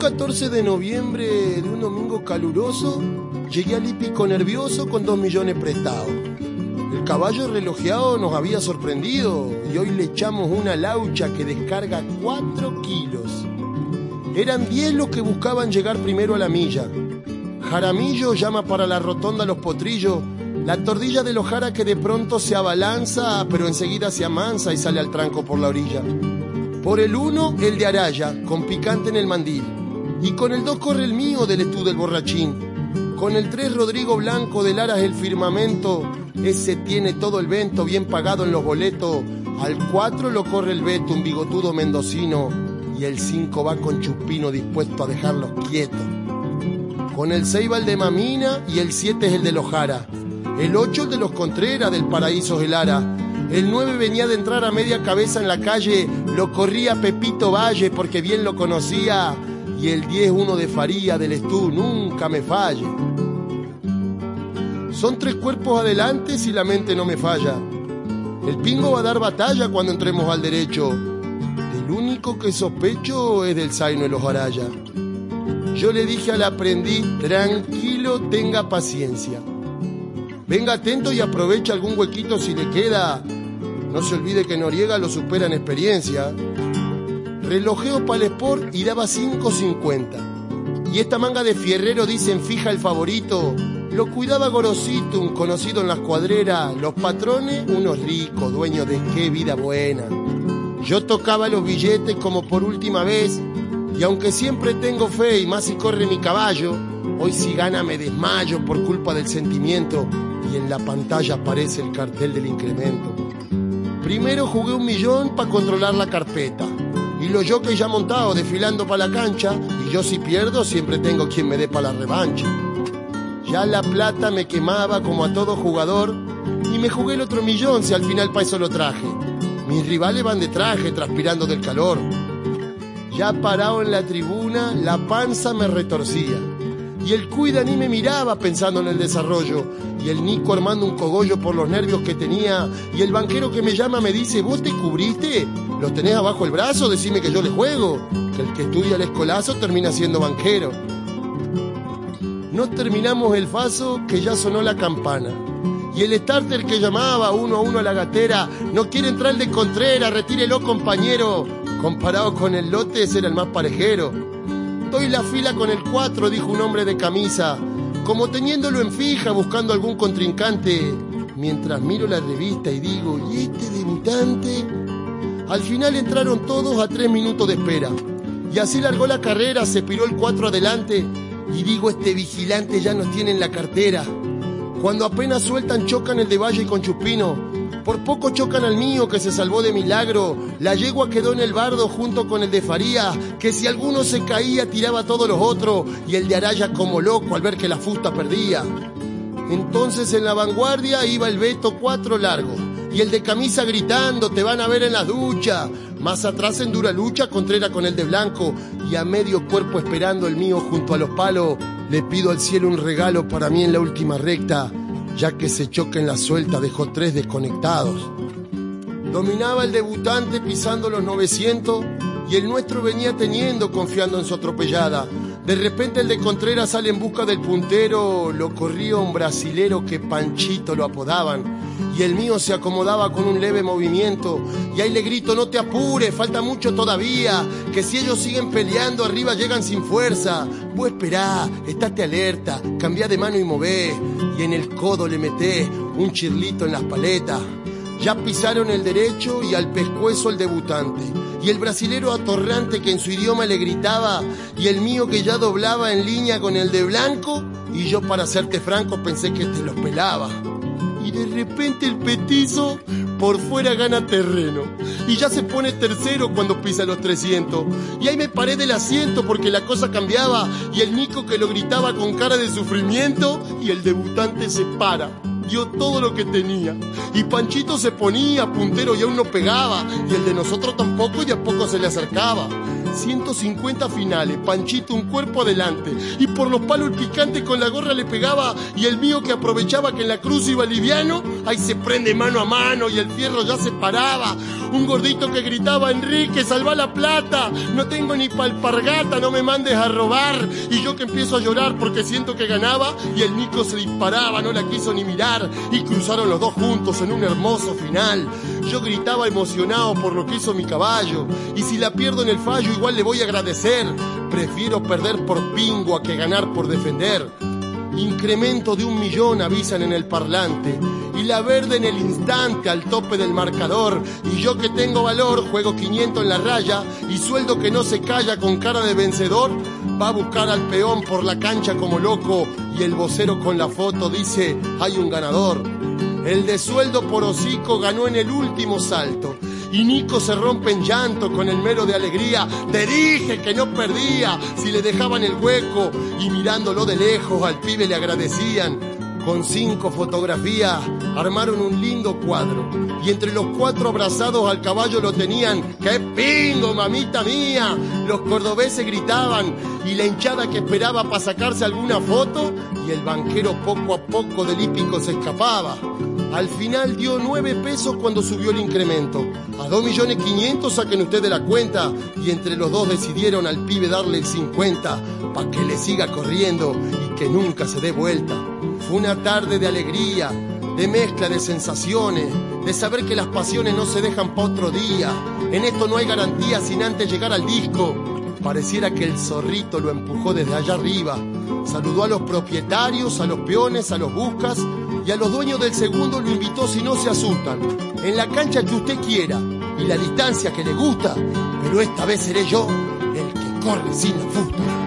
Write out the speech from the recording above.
14 de noviembre de un domingo caluroso, llegué al hípico nervioso con dos millones prestados. El caballo relojeado nos había sorprendido y hoy le echamos una laucha que descarga 4 kilos. Eran 10 los que buscaban llegar primero a la milla. Jaramillo llama para la rotonda Los Potrillos, la tordilla de Lojara que de pronto se abalanza, pero enseguida se amansa y sale al tranco por la orilla. Por el 1, el de Araya, con picante en el mandil. Y con el 2 corre el mío del Estú del Borrachín. Con el 3, Rodrigo Blanco del Aras el Firmamento. Ese tiene todo el vento bien pagado en los boletos. Al 4 lo corre el Beto, un bigotudo mendocino. Y el 5 va con Chupino dispuesto a dejarlos quietos. Con el 6 va el de Mamina y el 7 es el de Lojara. El 8 el de los Contreras del Paraíso Gelara. El 9 venía de entrar a media cabeza en la calle, lo corría Pepito Valle porque bien lo conocía. Y el 10 uno de Faría del Estú, nunca me falle. Son tres cuerpos adelante si la mente no me falla. El pingo va a dar batalla cuando entremos al derecho. El único que sospecho es del Zaino de los Araya. Yo le dije al aprendiz, tranquilo, tenga paciencia. Venga atento y aprovecha algún huequito si le queda. No se olvide que Noriega lo supera en experiencia. Relojeo para el Sport y daba 5.50. Y esta manga de fierrero dicen fija el favorito. Lo cuidaba Gorosito, un conocido en las cuadreras. Los patrones, unos ricos, dueños de qué vida buena. Yo tocaba los billetes como por última vez. Y aunque siempre tengo fe y más si corre mi caballo, hoy si gana me desmayo por culpa del sentimiento y en la pantalla aparece el cartel del incremento. Primero jugué un millón para controlar la carpeta. Los que ya montado desfilando para la cancha. Y yo si pierdo siempre tengo quien me dé para la revancha. Ya la plata me quemaba como a todo jugador. Y me jugué el otro millón si al final para eso lo traje. Mis rivales van de traje transpirando del calor. Ya parado en la tribuna, la panza me retorcía. Y el cuida ni me miraba pensando en el desarrollo. Y el Nico armando un cogollo por los nervios que tenía. Y el banquero que me llama me dice, ¿vos te cubriste? ¿Los tenés abajo el brazo? Decime que yo le juego. Que el que estudia el escolazo termina siendo banquero. No terminamos el faso que ya sonó la campana. Y el starter que llamaba uno a uno a la gatera, no quiere entrar el de Contreras, retírelo compañero. Comparado con el lote, era el más parejero. Doy la fila con el 4, dijo un hombre de camisa, como teniéndolo en fija, buscando algún contrincante. Mientras miro la revista y digo, ¿y este debutante? Al final entraron todos a tres minutos de espera. Y así largó la carrera, se piró el 4 adelante. Y digo, este vigilante ya nos tiene en la cartera. Cuando apenas sueltan, chocan el de Valle con Chupino. Por poco chocan al mío que se salvó de milagro. La yegua quedó en el bardo junto con el de Faría, que si alguno se caía tiraba a todos los otros, y el de Araya como loco al ver que la fusta perdía. Entonces en la vanguardia iba el Beto cuatro largo, y el de camisa gritando, te van a ver en la ducha. Más atrás en dura lucha, Contreras con el de blanco, y a medio cuerpo esperando el mío junto a los palos, le pido al cielo un regalo para mí en la última recta, ya que se choca en la suelta dejó tres desconectados. Dominaba el debutante pisando los 900 y el nuestro venía teniendo confiando en su atropellada. De repente el de Contreras sale en busca del puntero, lo corría un brasilero que Panchito lo apodaban. Y el mío se acomodaba con un leve movimiento. Y ahí le grito, no te apures, falta mucho todavía. Que si ellos siguen peleando, arriba llegan sin fuerza. Vos esperá, estate alerta, cambia de mano y mové. Y en el codo le meté un chirlito en las paletas. Ya pisaron el derecho y al pescuezo el debutante. Y el brasilero atorrante que en su idioma le gritaba, y el mío que ya doblaba en línea con el de blanco, y yo para serte franco pensé que te los pelaba. Y de repente el petizo por fuera gana terreno. Y ya se pone tercero cuando pisa los 300. Y ahí me paré del asiento porque la cosa cambiaba. Y el Nico que lo gritaba con cara de sufrimiento. Y el debutante se para dio todo lo que tenía. Y Panchito se ponía puntero y aún no pegaba. Y el de nosotros tampoco y a poco se le acercaba. 150 finales, Panchito un cuerpo adelante. Y por los palos el picante con la gorra le pegaba y el mío que aprovechaba que en la cruz iba liviano, ahí se prende mano a mano y el fierro ya se paraba. Un gordito que gritaba, Enrique, salva la plata, no tengo ni palpargata, no me mandes a robar. Y yo que empiezo a llorar porque siento que ganaba y el Nico se disparaba, no la quiso ni mirar y cruzaron los dos juntos en un hermoso final. Yo gritaba emocionado por lo que hizo mi caballo y si la pierdo en el fallo igual le voy a agradecer. Prefiero perder por pingo a que ganar por defender. Incremento de un millón avisan en el parlante y la verde en el instante al tope del marcador y yo que tengo valor juego 500 en la raya y sueldo que no se calla con cara de vencedor va a buscar al peón por la cancha como loco y el vocero con la foto dice hay un ganador. El de sueldo por hocico ganó en el último salto y Nico se rompe en llanto con el mero de alegría. Te dije que no perdía si le dejaban el hueco y mirándolo de lejos al pibe le agradecían. Con cinco fotografías armaron un lindo cuadro y entre los cuatro abrazados al caballo lo tenían. ¡Qué pingo, mamita mía! Los cordobeses gritaban y la hinchada que esperaba para sacarse alguna foto y el banquero poco a poco del hípico se escapaba. Al final dio nueve pesos cuando subió el incremento. A dos millones quinientos saquen ustedes la cuenta. Y entre los dos decidieron al pibe darle el 50 para que le siga corriendo y que nunca se dé vuelta. Fue una tarde de alegría, de mezcla de sensaciones, de saber que las pasiones no se dejan para otro día. En esto no hay garantía sin antes llegar al disco. Pareciera que el zorrito lo empujó desde allá arriba. Saludó a los propietarios, a los peones, a los buscas y a los dueños del segundo lo invitó si no se asustan. En la cancha que usted quiera y la distancia que le gusta, pero esta vez seré yo el que corre sin la fusta.